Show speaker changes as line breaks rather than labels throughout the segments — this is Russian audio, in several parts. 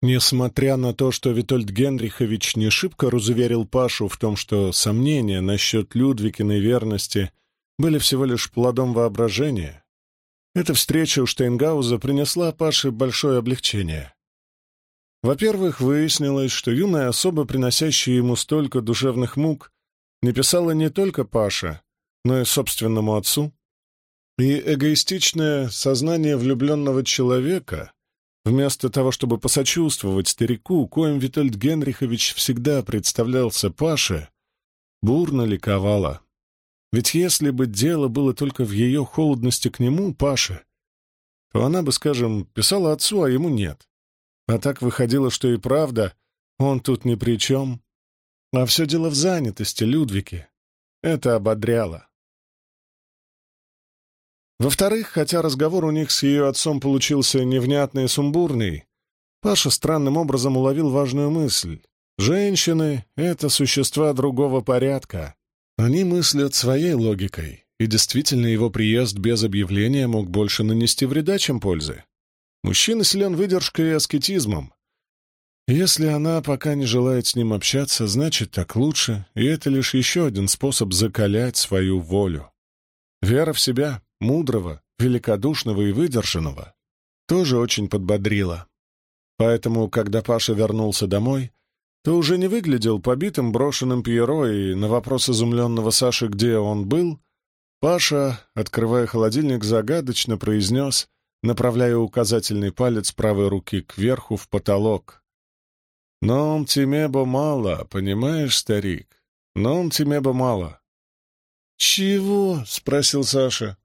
Несмотря на то, что Витольд Генрихович не шибко разуверил Пашу в том, что сомнения насчет Людвигиной верности были всего лишь плодом воображения, эта встреча у Штейнгауза принесла Паше большое облегчение. Во-первых, выяснилось, что юная особа, приносящая ему столько душевных мук, не писала не только Паше, но и собственному отцу. И эгоистичное сознание влюбленного человека, вместо того, чтобы посочувствовать старику, коим Витальд Генрихович всегда представлялся Паше, бурно ликовало. Ведь если бы дело было только в ее холодности к нему, Паше, то она бы, скажем, писала отцу, а ему нет. А так выходило, что и правда, он тут ни при чем. А все дело в занятости Людвике. Это ободряло. Во-вторых, хотя разговор у них с ее отцом получился невнятный и сумбурный, Паша странным образом уловил важную мысль. Женщины — это существа другого порядка. Они мыслят своей логикой, и действительно его приезд без объявления мог больше нанести вреда, чем пользы. Мужчина силен выдержкой и аскетизмом. Если она пока не желает с ним общаться, значит, так лучше, и это лишь еще один способ закалять свою волю. Вера в себя, мудрого, великодушного и выдержанного, тоже очень подбодрила. Поэтому, когда Паша вернулся домой, то уже не выглядел побитым брошенным Пьеро, и на вопрос изумленного Саши, где он был, Паша, открывая холодильник, загадочно произнес направляя указательный палец правой руки кверху в потолок. «Ном бо мало, понимаешь, старик? Ном бо мало». «Чего?» — спросил Саша.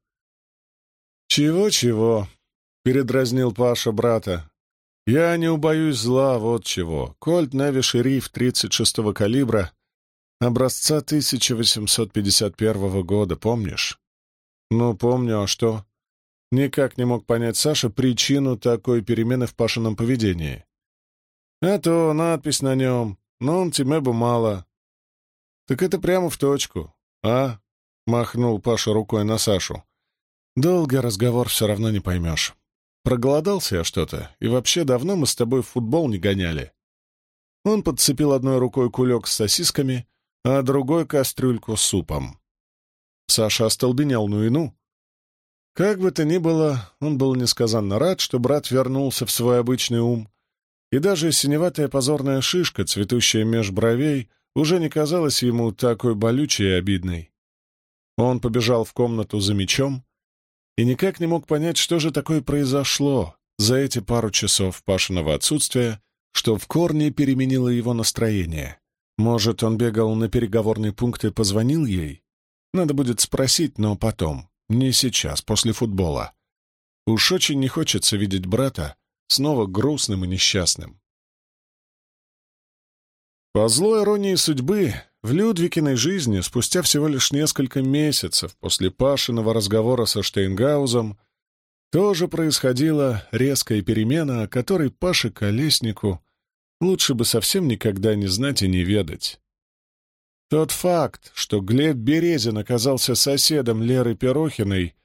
«Чего-чего?» — передразнил Паша брата. «Я не убоюсь зла, вот чего. Кольт Неви Шериф 36-го калибра, образца 1851 года, помнишь?» «Ну, помню, а что?» Никак не мог понять Саша причину такой перемены в Пашином поведении. А то надпись на нем «Нон тебе бы мало». «Так это прямо в точку, а?» — махнул Паша рукой на Сашу. «Долгий разговор все равно не поймешь. Проголодался я что-то, и вообще давно мы с тобой в футбол не гоняли». Он подцепил одной рукой кулек с сосисками, а другой — кастрюльку с супом. Саша остолбенел ну и ну. Как бы то ни было, он был несказанно рад, что брат вернулся в свой обычный ум, и даже синеватая позорная шишка, цветущая меж бровей, уже не казалась ему такой болючей и обидной. Он побежал в комнату за мечом и никак не мог понять, что же такое произошло за эти пару часов Пашиного отсутствия, что в корне переменило его настроение. Может, он бегал на переговорный пункт и позвонил ей? Надо будет спросить, но потом. Не сейчас, после футбола. Уж очень не хочется видеть брата снова грустным и несчастным. По злой иронии судьбы, в Людвикиной жизни, спустя всего лишь несколько месяцев после Пашиного разговора со Штейнгаузом, тоже происходила резкая перемена, о которой Паше Колеснику лучше бы совсем никогда не знать и не ведать. Тот факт, что Глеб Березин оказался соседом Леры Перохиной,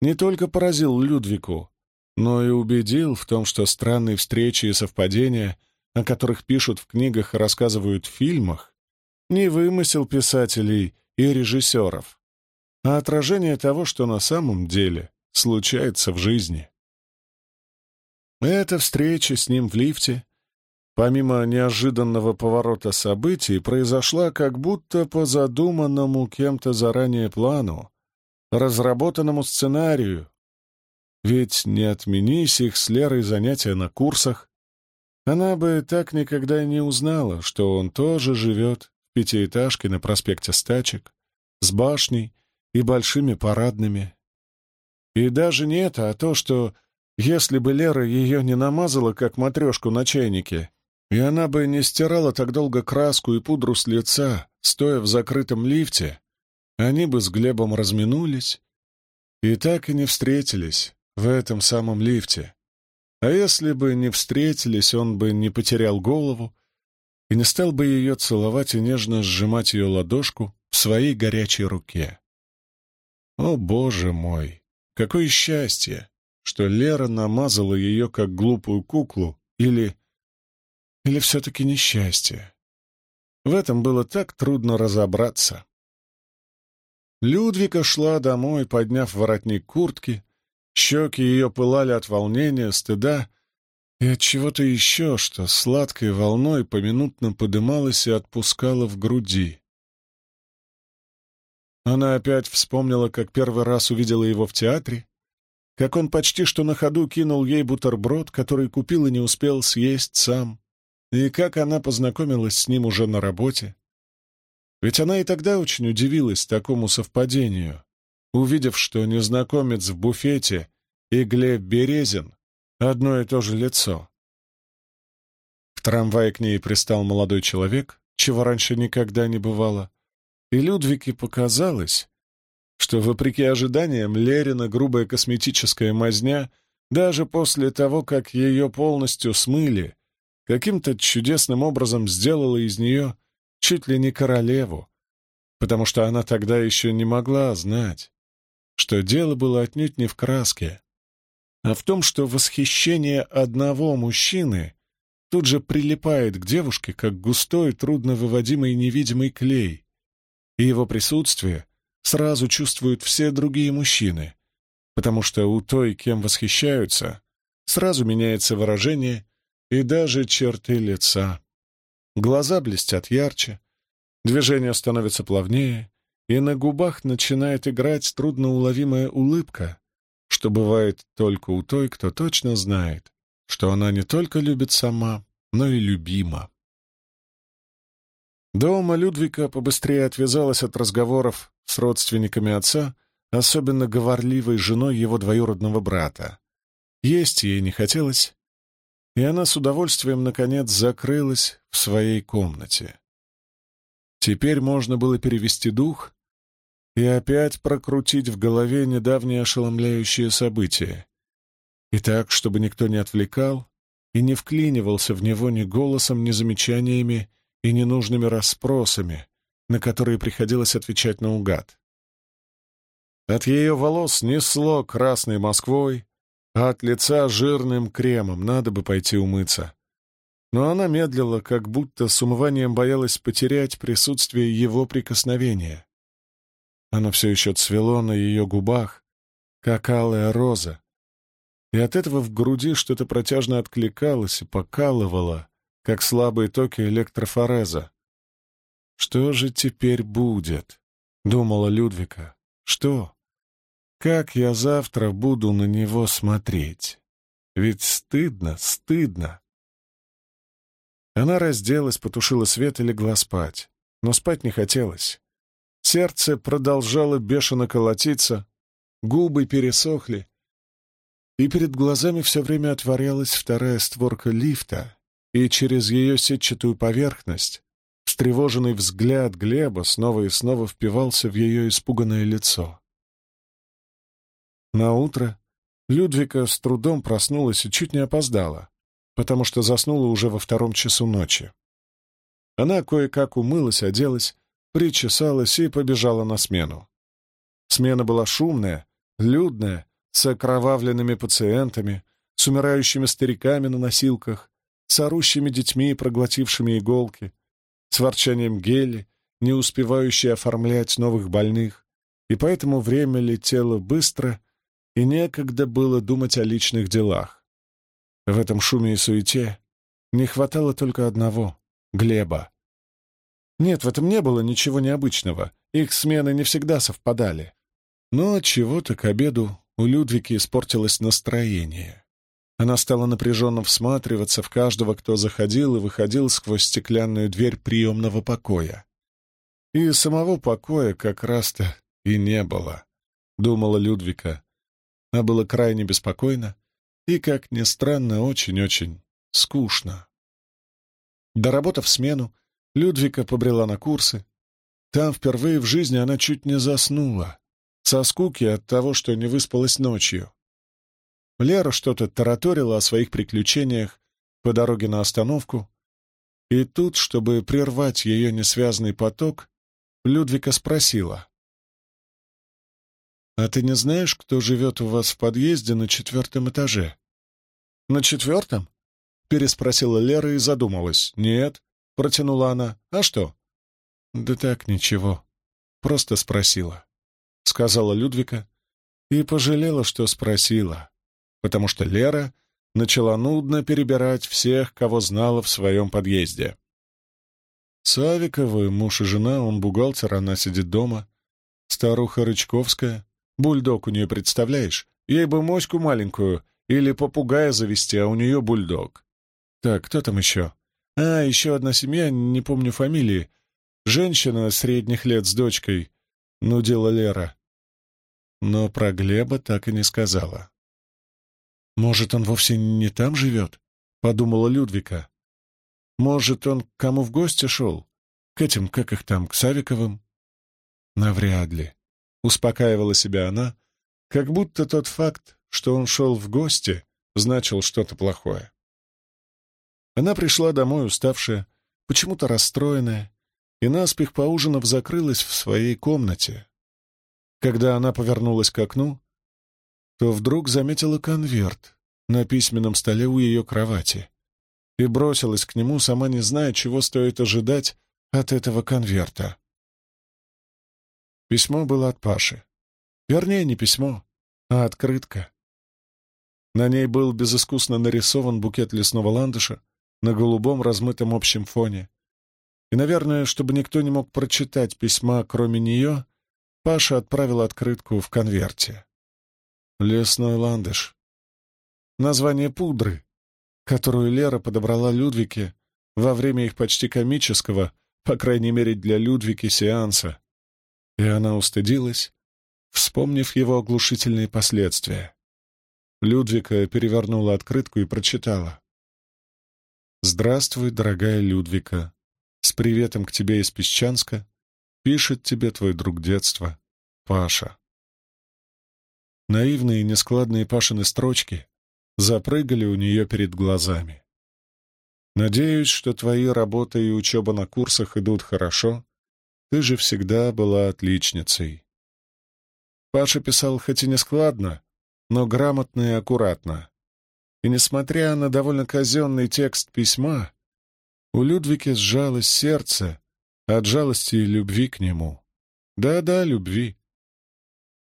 не только поразил Людвику, но и убедил в том, что странные встречи и совпадения, о которых пишут в книгах и рассказывают в фильмах, не вымысел писателей и режиссеров, а отражение того, что на самом деле случается в жизни. Эта встреча с ним в лифте помимо неожиданного поворота событий, произошла как будто по задуманному кем-то заранее плану, разработанному сценарию. Ведь не отменись их с Лерой занятия на курсах, она бы так никогда не узнала, что он тоже живет в пятиэтажке на проспекте Стачек, с башней и большими парадными. И даже не это, а то, что если бы Лера ее не намазала, как матрешку на чайнике, и она бы не стирала так долго краску и пудру с лица, стоя в закрытом лифте, они бы с Глебом разминулись и так и не встретились в этом самом лифте. А если бы не встретились, он бы не потерял голову и не стал бы ее целовать и нежно сжимать ее ладошку в своей горячей руке. О, боже мой! Какое счастье, что Лера намазала ее как глупую куклу или Или все-таки несчастье? В этом было так трудно разобраться. Людвика шла домой, подняв воротник куртки. Щеки ее пылали от волнения, стыда и от чего-то еще, что сладкой волной поминутно подымалось и отпускало в груди. Она опять вспомнила, как первый раз увидела его в театре, как он почти что на ходу кинул ей бутерброд, который купил и не успел съесть сам, и как она познакомилась с ним уже на работе. Ведь она и тогда очень удивилась такому совпадению, увидев, что незнакомец в буфете и Глеб Березин — одно и то же лицо. В трамвае к ней пристал молодой человек, чего раньше никогда не бывало, и Людвике показалось, что, вопреки ожиданиям, Лерина грубая косметическая мазня даже после того, как ее полностью смыли, каким-то чудесным образом сделала из нее чуть ли не королеву, потому что она тогда еще не могла знать, что дело было отнюдь не в краске, а в том, что восхищение одного мужчины тут же прилипает к девушке, как густой, трудно выводимый невидимый клей, и его присутствие сразу чувствуют все другие мужчины, потому что у той, кем восхищаются, сразу меняется выражение и даже черты лица. Глаза блестят ярче, движение становится плавнее, и на губах начинает играть трудноуловимая улыбка, что бывает только у той, кто точно знает, что она не только любит сама, но и любима. Дома Людвика побыстрее отвязалась от разговоров с родственниками отца, особенно говорливой женой его двоюродного брата. Есть ей не хотелось, и она с удовольствием, наконец, закрылась в своей комнате. Теперь можно было перевести дух и опять прокрутить в голове недавние ошеломляющие события. И так, чтобы никто не отвлекал и не вклинивался в него ни голосом, ни замечаниями и ненужными расспросами, на которые приходилось отвечать наугад. От ее волос несло красной Москвой, а от лица жирным кремом, надо бы пойти умыться. Но она медлила, как будто с умыванием боялась потерять присутствие его прикосновения. Оно все еще цвело на ее губах, как алая роза, и от этого в груди что-то протяжно откликалось и покалывало, как слабые токи электрофореза. «Что же теперь будет?» — думала Людвика. «Что? Как я завтра буду на него смотреть? Ведь стыдно, стыдно. Она разделась, потушила свет и легла спать. Но спать не хотелось. Сердце продолжало бешено колотиться, губы пересохли, и перед глазами все время отворялась вторая створка лифта, и через ее сетчатую поверхность встревоженный взгляд Глеба снова и снова впивался в ее испуганное лицо. На утро Людвика с трудом проснулась и чуть не опоздала, потому что заснула уже во втором часу ночи. Она кое-как умылась, оделась, причесалась и побежала на смену. Смена была шумная, людная, с окровавленными пациентами, с умирающими стариками на носилках, с орущими детьми, проглотившими иголки, с ворчанием гели, не успевающей оформлять новых больных, и поэтому время летело быстро и некогда было думать о личных делах. В этом шуме и суете не хватало только одного — Глеба. Нет, в этом не было ничего необычного, их смены не всегда совпадали. Но чего-то к обеду у Людвики испортилось настроение. Она стала напряженно всматриваться в каждого, кто заходил и выходил сквозь стеклянную дверь приемного покоя. И самого покоя как раз-то и не было, — думала Людвика, а было крайне беспокойно и, как ни странно, очень-очень скучно. Доработав смену, Людвика побрела на курсы. Там впервые в жизни она чуть не заснула, со скуки от того, что не выспалась ночью. Лера что-то тараторила о своих приключениях по дороге на остановку, и тут, чтобы прервать ее несвязный поток, Людвика спросила. «А ты не знаешь, кто живет у вас в подъезде на четвертом этаже?» «На четвертом? переспросила Лера и задумалась. «Нет», — протянула она. «А что?»
«Да так, ничего. Просто спросила», — сказала Людвика. И пожалела, что спросила, потому что Лера начала нудно перебирать всех, кого знала в своем подъезде. Савиковы, муж и жена, он бухгалтер, она сидит дома. Старуха Рычковская. Бульдог у нее, представляешь? Ей бы моську маленькую или попугая завести, а у нее бульдог. Так, кто там еще? А, еще одна семья, не помню фамилии. Женщина средних лет с дочкой. Ну, дело Лера. Но про Глеба так и не сказала. «Может, он вовсе не там живет?» — подумала Людвика. «Может, он к кому в гости шел? К этим, как их там, к Савиковым?» «Навряд ли», — успокаивала себя она, как будто тот факт, что он шел в гости, значил что-то плохое. Она пришла домой уставшая, почему-то расстроенная, и наспех поужинав закрылась в своей комнате. Когда она повернулась к окну, то вдруг заметила конверт на письменном столе у ее кровати и бросилась к нему, сама не зная, чего стоит ожидать от этого конверта. Письмо было от Паши. Вернее, не письмо, а открытка. На ней был безыскусно нарисован букет лесного ландыша на голубом размытом общем фоне. И, наверное, чтобы никто не мог прочитать письма, кроме нее, Паша отправил открытку в конверте. Лесной ландыш. Название пудры, которую Лера подобрала Людвике во время их почти комического, по крайней мере для Людвики, сеанса. И она устыдилась, вспомнив его оглушительные последствия. Людвика перевернула открытку и прочитала. «Здравствуй, дорогая Людвика. С приветом к тебе из Песчанска. Пишет тебе твой друг детства, Паша». Наивные и нескладные Пашины строчки запрыгали у нее перед глазами. «Надеюсь, что твои работа и учеба на курсах идут хорошо. Ты же всегда была отличницей». Паша писал хоть и нескладно, но грамотно и аккуратно. И несмотря на довольно казенный текст письма, у Людвики сжалось сердце от жалости и любви к нему. Да-да, любви.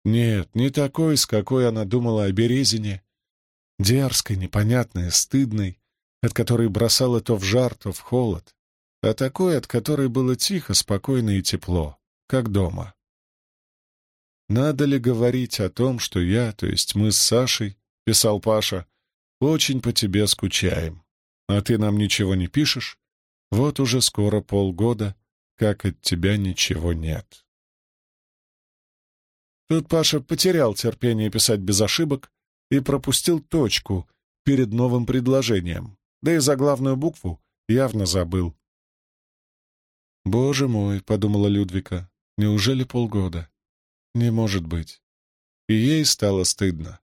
Нет, не такой, с какой она думала о Березине. Дерзкой, непонятной, стыдной, от которой бросала то в жар, то в холод, а такой, от которой было тихо, спокойно и тепло, как дома. «Надо ли говорить о том, что я, то есть мы с Сашей, — писал Паша, — очень по тебе скучаем, а ты нам ничего не пишешь? Вот уже скоро полгода, как от тебя ничего нет». Тут Паша потерял терпение писать без ошибок и пропустил точку перед новым предложением, да и заглавную букву явно забыл. «Боже мой», — подумала Людвика, — «неужели полгода? Не может быть». И ей стало стыдно.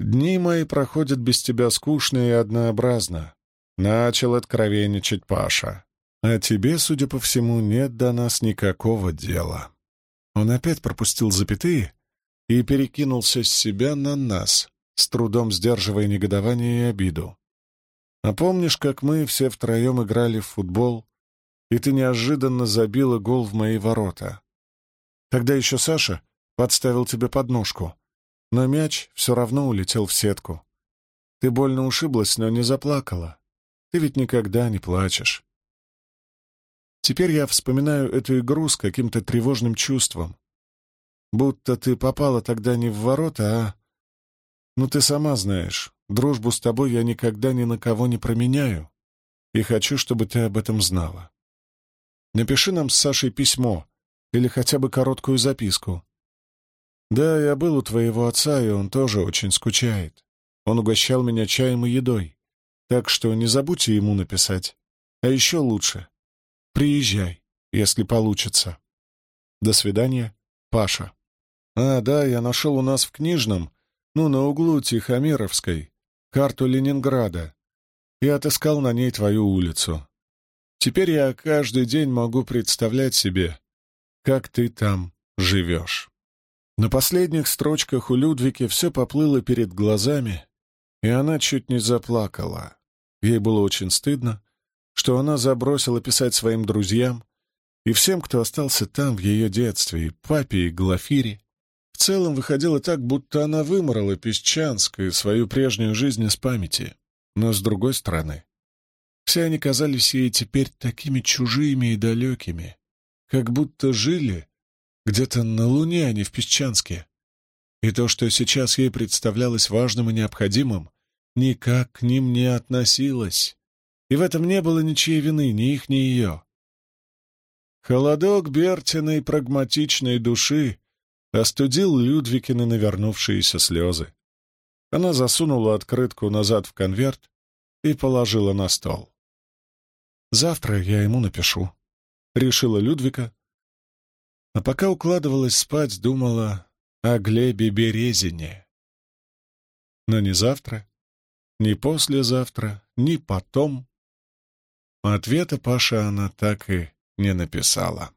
«Дни мои проходят без тебя скучно и однообразно», — начал откровенничать Паша. «А тебе, судя по всему, нет до нас никакого дела». Он опять пропустил запятые и перекинулся с себя на нас, с трудом сдерживая негодование и обиду. А помнишь, как мы все втроем играли в футбол, и ты неожиданно забила гол в мои ворота? Тогда еще Саша подставил тебе подножку, но мяч все равно улетел в сетку. Ты больно ушиблась, но не заплакала. Ты ведь никогда не плачешь. Теперь я вспоминаю эту игру с каким-то тревожным чувством. Будто ты попала тогда не в ворота, а... Ну, ты сама знаешь, дружбу с тобой я никогда ни на кого не променяю, и хочу, чтобы ты об этом знала. Напиши нам с Сашей письмо или хотя бы короткую записку. Да, я был у твоего отца, и он тоже очень скучает. Он угощал меня чаем и едой, так что не забудьте ему написать. А еще лучше, Приезжай, если получится. До свидания, Паша. А, да, я нашел у нас в книжном, ну, на углу Тихомировской, карту Ленинграда и отыскал на ней твою улицу. Теперь я каждый день могу представлять себе, как ты там живешь. На последних строчках у Людвики все поплыло перед глазами, и она чуть не заплакала.
Ей было очень стыдно, что она забросила писать своим друзьям и всем, кто остался там в ее детстве, и папе, и Глафире. В целом выходило так, будто она выморала Песчанскую свою прежнюю жизнь из памяти. Но с другой стороны, все они казались ей теперь такими чужими и далекими, как будто жили где-то на Луне, а не в Песчанске. И то, что сейчас ей представлялось важным и необходимым, никак к ним не относилось. И в этом не было ничьей вины, ни их, ни ее. Холодок Бертиной прагматичной души остудил Людвикины навернувшиеся слезы. Она засунула открытку назад в конверт и положила на стол. «Завтра я ему напишу», — решила Людвика. А пока укладывалась спать, думала о Глебе Березине. Но ни завтра, ни послезавтра, ни потом. Ответа Паша она так и не написала.